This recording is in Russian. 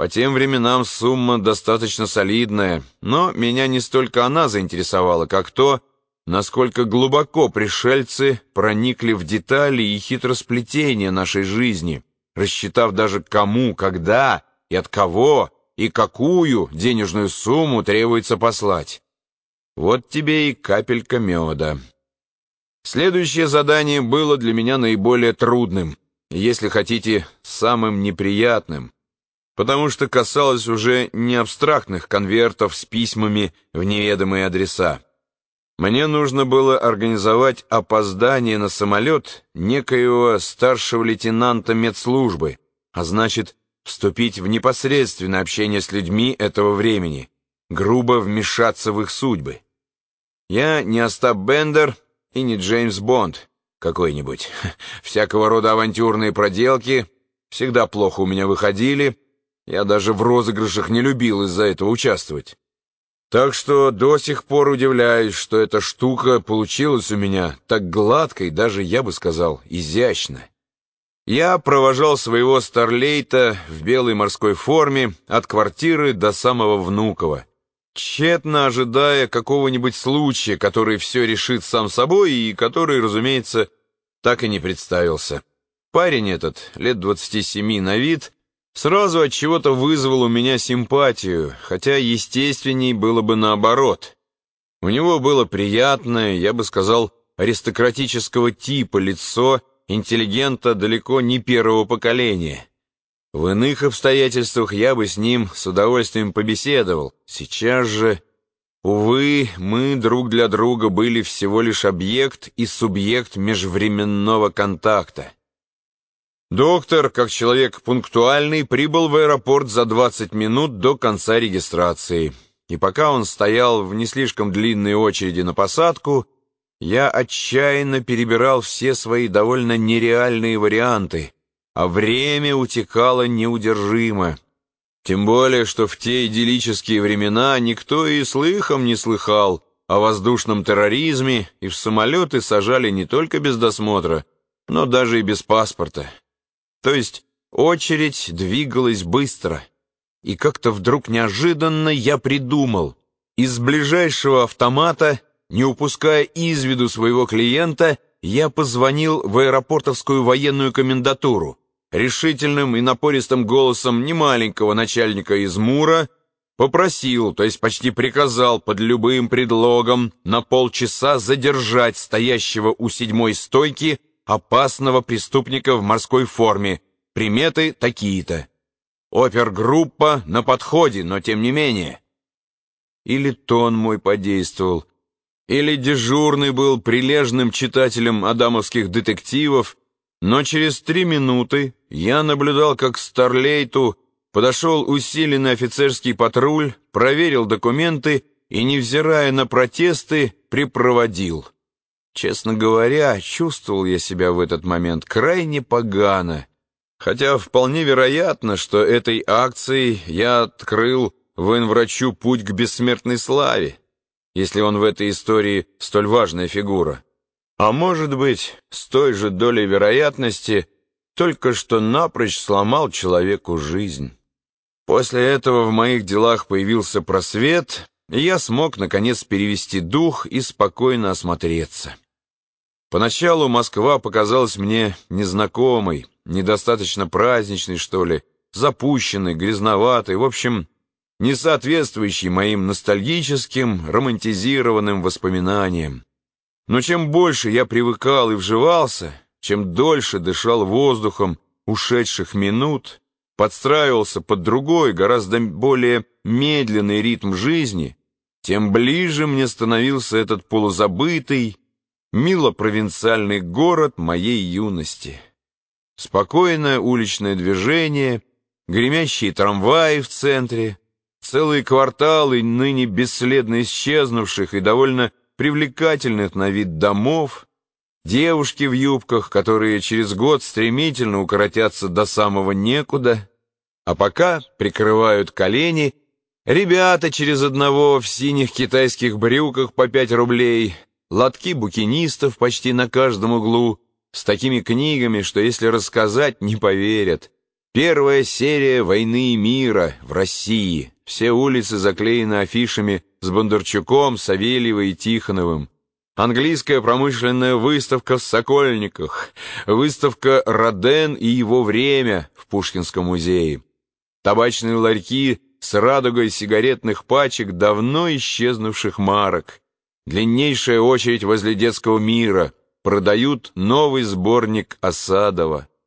По тем временам сумма достаточно солидная, но меня не столько она заинтересовала, как то, насколько глубоко пришельцы проникли в детали и хитросплетения нашей жизни, рассчитав даже кому, когда и от кого и какую денежную сумму требуется послать. Вот тебе и капелька меда. Следующее задание было для меня наиболее трудным, если хотите, самым неприятным, потому что касалось уже не абстрактных конвертов с письмами в неведомые адреса. Мне нужно было организовать опоздание на самолет некоего старшего лейтенанта медслужбы, а значит, вступить в непосредственное общение с людьми этого времени, грубо вмешаться в их судьбы. Я не Остап Бендер и не Джеймс Бонд какой-нибудь. Всякого рода авантюрные проделки всегда плохо у меня выходили, я даже в розыгрышах не любил из-за этого участвовать. Так что до сих пор удивляюсь, что эта штука получилась у меня так гладко и даже, я бы сказал, изящно. Я провожал своего старлейта в белой морской форме от квартиры до самого Внуково, тщетно ожидая какого-нибудь случая, который все решит сам собой и который, разумеется, так и не представился. Парень этот, лет двадцати семи на вид, сразу от чего-то вызвал у меня симпатию, хотя естественней было бы наоборот. У него было приятное, я бы сказал, аристократического типа лицо интеллигента далеко не первого поколения. В иных обстоятельствах я бы с ним с удовольствием побеседовал. Сейчас же, увы, мы друг для друга были всего лишь объект и субъект межвременного контакта. Доктор, как человек пунктуальный, прибыл в аэропорт за 20 минут до конца регистрации. И пока он стоял в не слишком длинной очереди на посадку, я отчаянно перебирал все свои довольно нереальные варианты, а время утекало неудержимо. Тем более, что в те идиллические времена никто и слыхом не слыхал о воздушном терроризме, и в самолеты сажали не только без досмотра, но даже и без паспорта. То есть очередь двигалась быстро. И как-то вдруг неожиданно я придумал. Из ближайшего автомата, не упуская из виду своего клиента, я позвонил в аэропортовскую военную комендатуру. Решительным и напористым голосом немаленького начальника из Мура попросил, то есть почти приказал под любым предлогом на полчаса задержать стоящего у седьмой стойки опасного преступника в морской форме. Приметы такие-то. Опергруппа на подходе, но тем не менее. Или тон мой подействовал, или дежурный был прилежным читателем адамовских детективов, но через три минуты я наблюдал, как Старлейту подошел усиленный офицерский патруль, проверил документы и, невзирая на протесты, припроводил. Честно говоря, чувствовал я себя в этот момент крайне погано, хотя вполне вероятно, что этой акцией я открыл военврачу путь к бессмертной славе, если он в этой истории столь важная фигура. А может быть, с той же долей вероятности, только что напрочь сломал человеку жизнь. После этого в моих делах появился просвет, и я смог, наконец, перевести дух и спокойно осмотреться. Поначалу Москва показалась мне незнакомой, недостаточно праздничной, что ли, запущенной, грязноватой, в общем, не соответствующей моим ностальгическим, романтизированным воспоминаниям. Но чем больше я привыкал и вживался, чем дольше дышал воздухом ушедших минут, подстраивался под другой, гораздо более медленный ритм жизни, тем ближе мне становился этот полузабытый, мило-провинциальный город моей юности. Спокойное уличное движение, гремящие трамваи в центре, целые кварталы ныне бесследно исчезнувших и довольно привлекательных на вид домов, девушки в юбках, которые через год стремительно укоротятся до самого некуда, а пока прикрывают колени, ребята через одного в синих китайских брюках по пять рублей, лотки букинистов почти на каждом углу, с такими книгами, что если рассказать, не поверят. Первая серия «Войны и мира» в России. Все улицы заклеены афишами с Бондарчуком, Савельевой и Тихоновым. Английская промышленная выставка в Сокольниках, выставка «Роден и его время» в Пушкинском музее. Табачные ларьки с радугой сигаретных пачек давно исчезнувших марок. Длиннейшая очередь возле детского мира. Продают новый сборник Осадова.